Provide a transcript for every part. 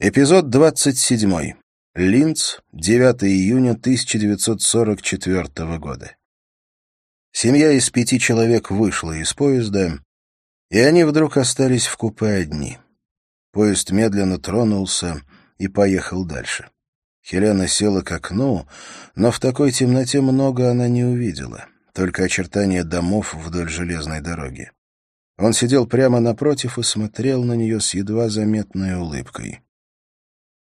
Эпизод 27. Линц, 9 июня 1944 года. Семья из пяти человек вышла из поезда, и они вдруг остались в купе одни. Поезд медленно тронулся и поехал дальше. Хелена села к окну, но в такой темноте много она не увидела, только очертания домов вдоль железной дороги. Он сидел прямо напротив и смотрел на нее с едва заметной улыбкой. —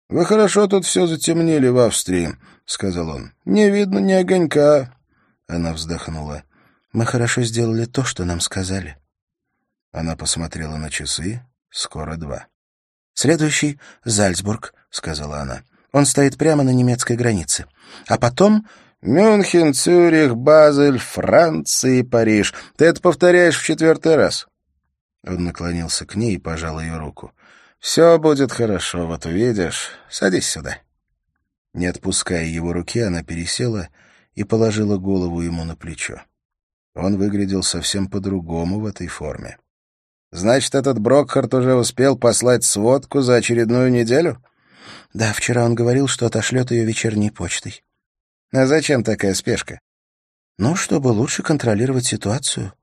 Вы хорошо тут все затемнили в Австрии, — сказал он. — Не видно ни огонька. Она вздохнула. — Мы хорошо сделали то, что нам сказали. Она посмотрела на часы. Скоро два. — Следующий — Зальцбург, — сказала она. — Он стоит прямо на немецкой границе. А потом... Мюнхен, Цюрих, Базель, Франция и Париж. Ты это повторяешь в четвертый раз. Он наклонился к ней и пожал ее руку. «Все будет хорошо, вот увидишь. Садись сюда». Не отпуская его руки, она пересела и положила голову ему на плечо. Он выглядел совсем по-другому в этой форме. «Значит, этот Брокхарт уже успел послать сводку за очередную неделю?» «Да, вчера он говорил, что отошлет ее вечерней почтой». «А зачем такая спешка?» «Ну, чтобы лучше контролировать ситуацию.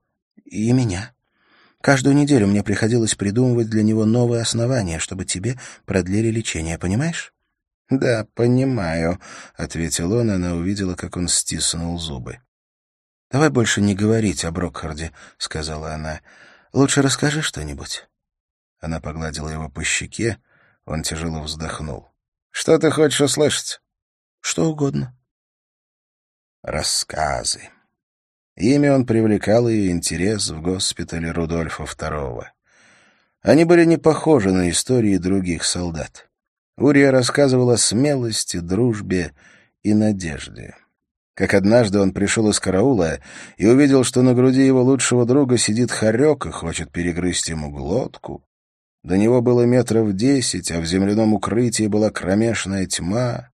И меня». Каждую неделю мне приходилось придумывать для него новые основания, чтобы тебе продлили лечение, понимаешь? — Да, понимаю, — ответил он, и она увидела, как он стиснул зубы. — Давай больше не говорить о Брокхарде, — сказала она. — Лучше расскажи что-нибудь. Она погладила его по щеке, он тяжело вздохнул. — Что ты хочешь услышать? — Что угодно. — Рассказы. Ими он привлекал ее интерес в госпитале Рудольфа II. Они были не похожи на истории других солдат. Урия рассказывал о смелости, дружбе и надежде. Как однажды он пришел из караула и увидел, что на груди его лучшего друга сидит хорек и хочет перегрызть ему глотку. До него было метров десять, а в земляном укрытии была кромешная тьма.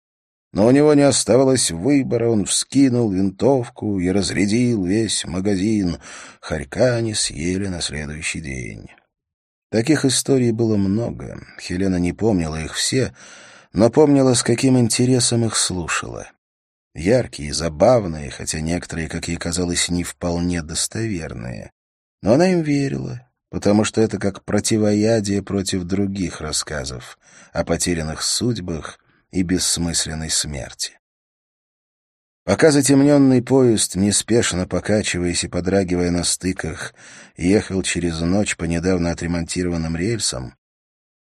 Но у него не оставалось выбора, он вскинул винтовку и разрядил весь магазин. Хорька они съели на следующий день. Таких историй было много. Хелена не помнила их все, но помнила, с каким интересом их слушала. Яркие, забавные, хотя некоторые, как ей казалось, не вполне достоверные. Но она им верила, потому что это как противоядие против других рассказов о потерянных судьбах, и бессмысленной смерти. Пока затемненный поезд, неспешно покачиваясь и подрагивая на стыках, ехал через ночь по недавно отремонтированным рельсам,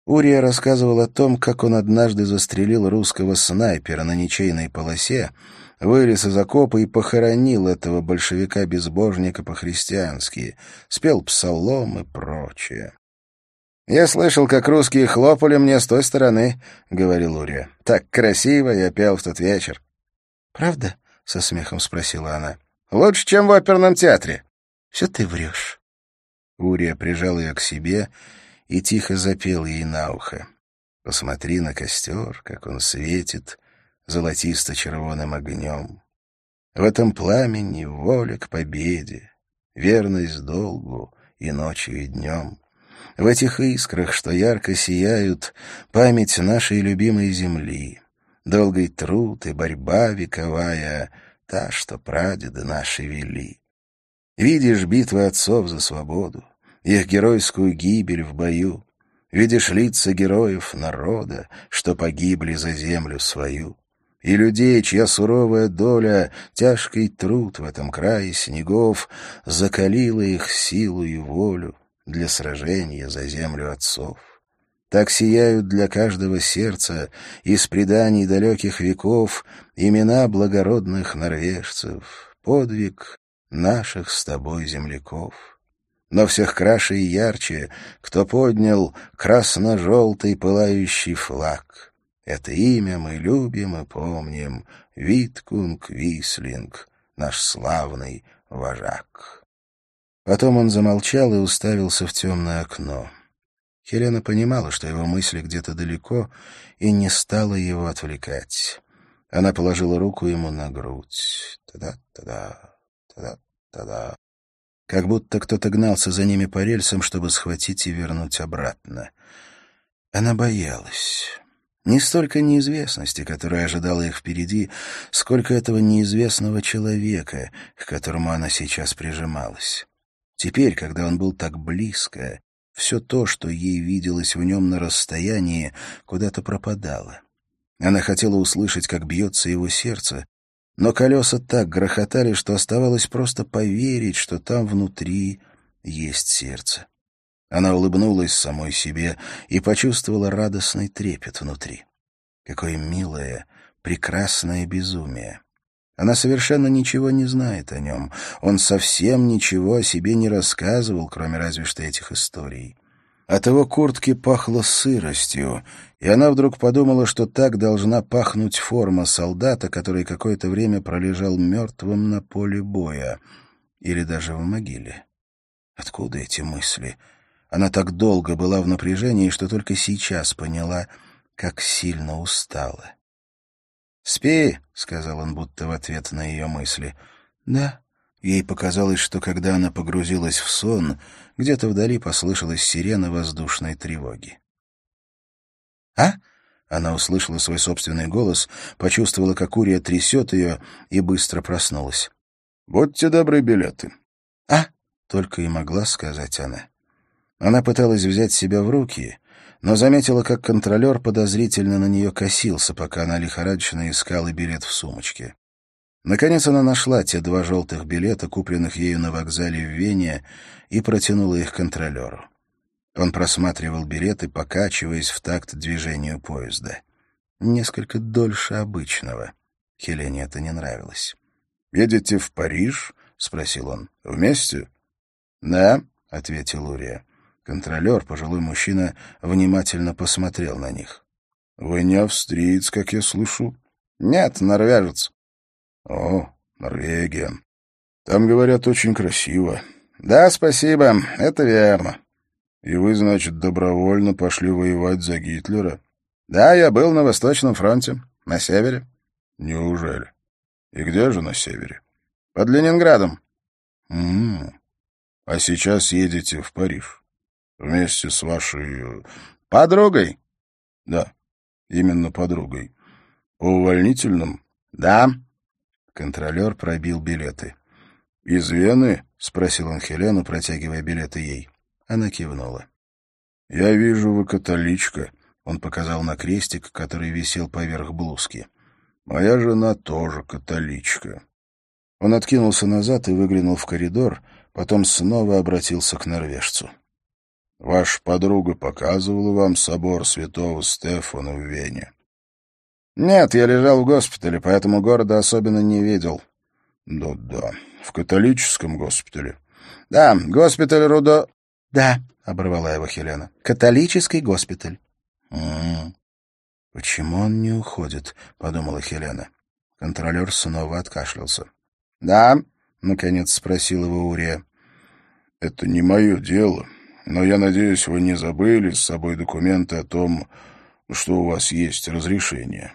Урия рассказывал о том, как он однажды застрелил русского снайпера на ничейной полосе, вылез из окопа и похоронил этого большевика-безбожника по-христиански, спел псалом и прочее. «Я слышал, как русские хлопали мне с той стороны», — говорил Урия. «Так красиво я пел в тот вечер». «Правда?» — со смехом спросила она. «Лучше, чем в оперном театре». «Все ты врешь». Урия прижал ее к себе и тихо запел ей на ухо. «Посмотри на костер, как он светит золотисто-червоным огнем. В этом пламени воля к победе, верность долгу и ночью и днем». В этих искрах, что ярко сияют, память нашей любимой земли. Долгий труд и борьба вековая, та, что прадеды наши вели. Видишь битвы отцов за свободу, их геройскую гибель в бою. Видишь лица героев народа, что погибли за землю свою. И людей, чья суровая доля, тяжкий труд в этом крае снегов, закалила их силу и волю для сражения за землю отцов. Так сияют для каждого сердца из преданий далеких веков имена благородных норвежцев, подвиг наших с тобой земляков. Но всех краше и ярче, кто поднял красно-желтый пылающий флаг. Это имя мы любим и помним, Виткунг Вислинг, наш славный вожак. Потом он замолчал и уставился в темное окно. Хелена понимала, что его мысли где-то далеко, и не стала его отвлекать. Она положила руку ему на грудь. Та-да-та-да, та-да-та-да. Как будто кто-то гнался за ними по рельсам, чтобы схватить и вернуть обратно. Она боялась. Не столько неизвестности, которая ожидала их впереди, сколько этого неизвестного человека, к которому она сейчас прижималась. Теперь, когда он был так близко, все то, что ей виделось в нем на расстоянии, куда-то пропадало. Она хотела услышать, как бьется его сердце, но колеса так грохотали, что оставалось просто поверить, что там внутри есть сердце. Она улыбнулась самой себе и почувствовала радостный трепет внутри. Какое милое, прекрасное безумие. Она совершенно ничего не знает о нем. Он совсем ничего о себе не рассказывал, кроме разве что этих историй. От его куртки пахло сыростью, и она вдруг подумала, что так должна пахнуть форма солдата, который какое-то время пролежал мертвым на поле боя или даже в могиле. Откуда эти мысли? Она так долго была в напряжении, что только сейчас поняла, как сильно устала. «Спи», — сказал он будто в ответ на ее мысли. «Да». Ей показалось, что когда она погрузилась в сон, где-то вдали послышалась сирена воздушной тревоги. «А?» Она услышала свой собственный голос, почувствовала, как Урия трясет ее, и быстро проснулась. «Будьте добры, билеты». «А?» — только и могла сказать она. Она пыталась взять себя в руки, но заметила, как контролер подозрительно на нее косился, пока она лихорадочно искала билет в сумочке. Наконец она нашла те два желтых билета, купленных ею на вокзале в Вене, и протянула их контролеру. Он просматривал билеты, покачиваясь в такт движению поезда. Несколько дольше обычного. Хелене это не нравилось. «Едете в Париж?» — спросил он. «Вместе?» «Да», — ответил Урия. Контролер, пожилой мужчина, внимательно посмотрел на них. «Вы не австриец, как я слышу?» «Нет, норвежец». «О, Норвегия. Там, говорят, очень красиво». «Да, спасибо, это верно». «И вы, значит, добровольно пошли воевать за Гитлера?» «Да, я был на Восточном фронте, на севере». «Неужели? И где же на севере?» «Под Ленинградом». «М-м. А сейчас едете в Париж?» Вместе с вашей... Подругой? Да, именно подругой. По увольнительным? Да. Контролер пробил билеты. «Из Вены?» — спросил он Хелену, протягивая билеты ей. Она кивнула. «Я вижу, вы католичка», — он показал на крестик, который висел поверх блузки. «Моя жена тоже католичка». Он откинулся назад и выглянул в коридор, потом снова обратился к норвежцу. Ваша подруга показывала вам собор святого Стефана в Вене? Нет, я лежал в госпитале, поэтому города особенно не видел. Да-да, в католическом госпитале. Да, госпиталь Рудо... Да, оборвала его Хелена. Католический госпиталь. М -м -м. Почему он не уходит? подумала Хелена. Контролер снова откашлялся. Да, наконец спросил его Урия. Это не мое дело, но я надеюсь, вы не забыли с собой документы о том, что у вас есть разрешение».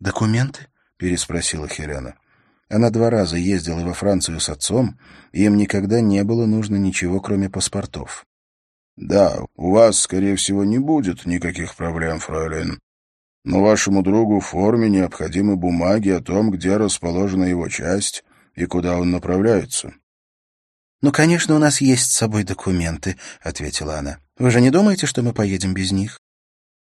«Документы?» — переспросила Хелена. Она два раза ездила во Францию с отцом, и им никогда не было нужно ничего, кроме паспортов. «Да, у вас, скорее всего, не будет никаких проблем, фройлен. Но вашему другу в форме необходимы бумаги о том, где расположена его часть и куда он направляется. «Ну, конечно, у нас есть с собой документы», — ответила она. «Вы же не думаете, что мы поедем без них?»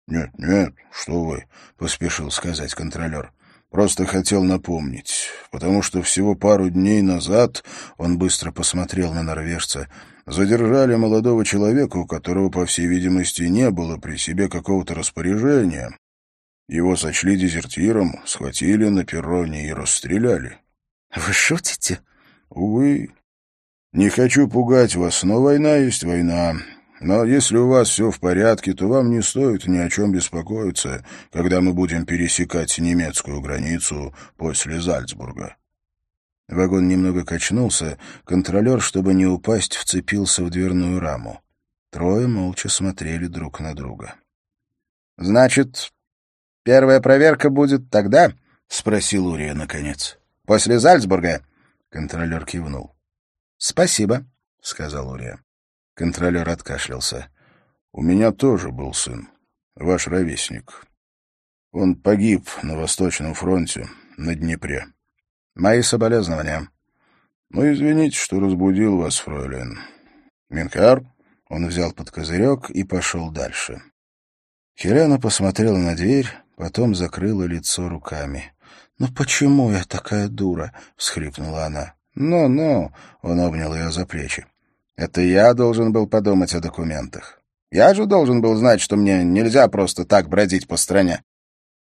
«Нет, нет, что вы», — поспешил сказать контролер. «Просто хотел напомнить, потому что всего пару дней назад, он быстро посмотрел на норвежца, задержали молодого человека, у которого, по всей видимости, не было при себе какого-то распоряжения. Его сочли дезертиром, схватили на перроне и расстреляли». «Вы шутите?» «Увы, не хочу пугать вас, но война есть война. Но если у вас все в порядке, то вам не стоит ни о чем беспокоиться, когда мы будем пересекать немецкую границу после Зальцбурга». Вагон немного качнулся, контролер, чтобы не упасть, вцепился в дверную раму. Трое молча смотрели друг на друга. «Значит, первая проверка будет тогда?» — спросил Урия наконец. «После Зальцбурга?» — контролер кивнул. «Спасибо», — сказал Урия. Контролер откашлялся. «У меня тоже был сын, ваш ровесник. Он погиб на Восточном фронте, на Днепре. Мои соболезнования. Ну, извините, что разбудил вас, фройлен. Минкар? Он взял под козырек и пошел дальше. Хелена посмотрела на дверь, потом закрыла лицо руками. «Ну почему я такая дура?» — всхлипнула она. «Ну-ну», — он обнял ее за плечи. «Это я должен был подумать о документах. Я же должен был знать, что мне нельзя просто так бродить по стране.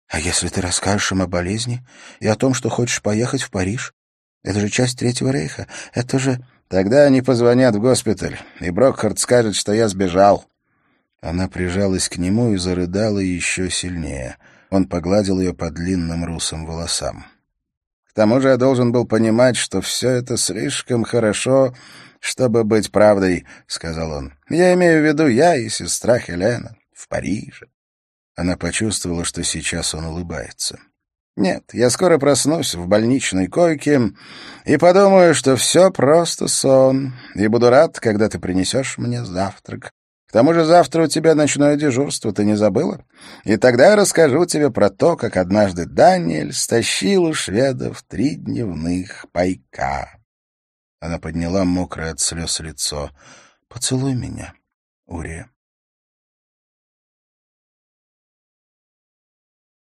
А если ты расскажешь им о болезни и о том, что хочешь поехать в Париж? Это же часть Третьего Рейха. Это же... Тогда они позвонят в госпиталь, и Брокхард скажет, что я сбежал. Она прижалась к нему и зарыдала еще сильнее. Он погладил ее по длинным русым волосам. К тому же я должен был понимать, что все это слишком хорошо, чтобы быть правдой, — сказал он. Я имею в виду я и сестра Хелена в Париже. Она почувствовала, что сейчас он улыбается. «Нет, я скоро проснусь в больничной койке и подумаю, что все просто сон, и буду рад, когда ты принесешь мне завтрак. К тому же завтра у тебя ночное дежурство, ты не забыла? И тогда я расскажу тебе про то, как однажды Даниэль стащил у шведов три дневных пайка». Она подняла мокрое от слез лицо. «Поцелуй меня, Урия».